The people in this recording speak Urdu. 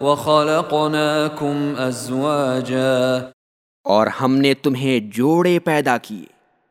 وَخَلَقْنَاكُمْ أَزْوَاجًا. اور ہم نے تمہیں جوڑے پیدا کیے۔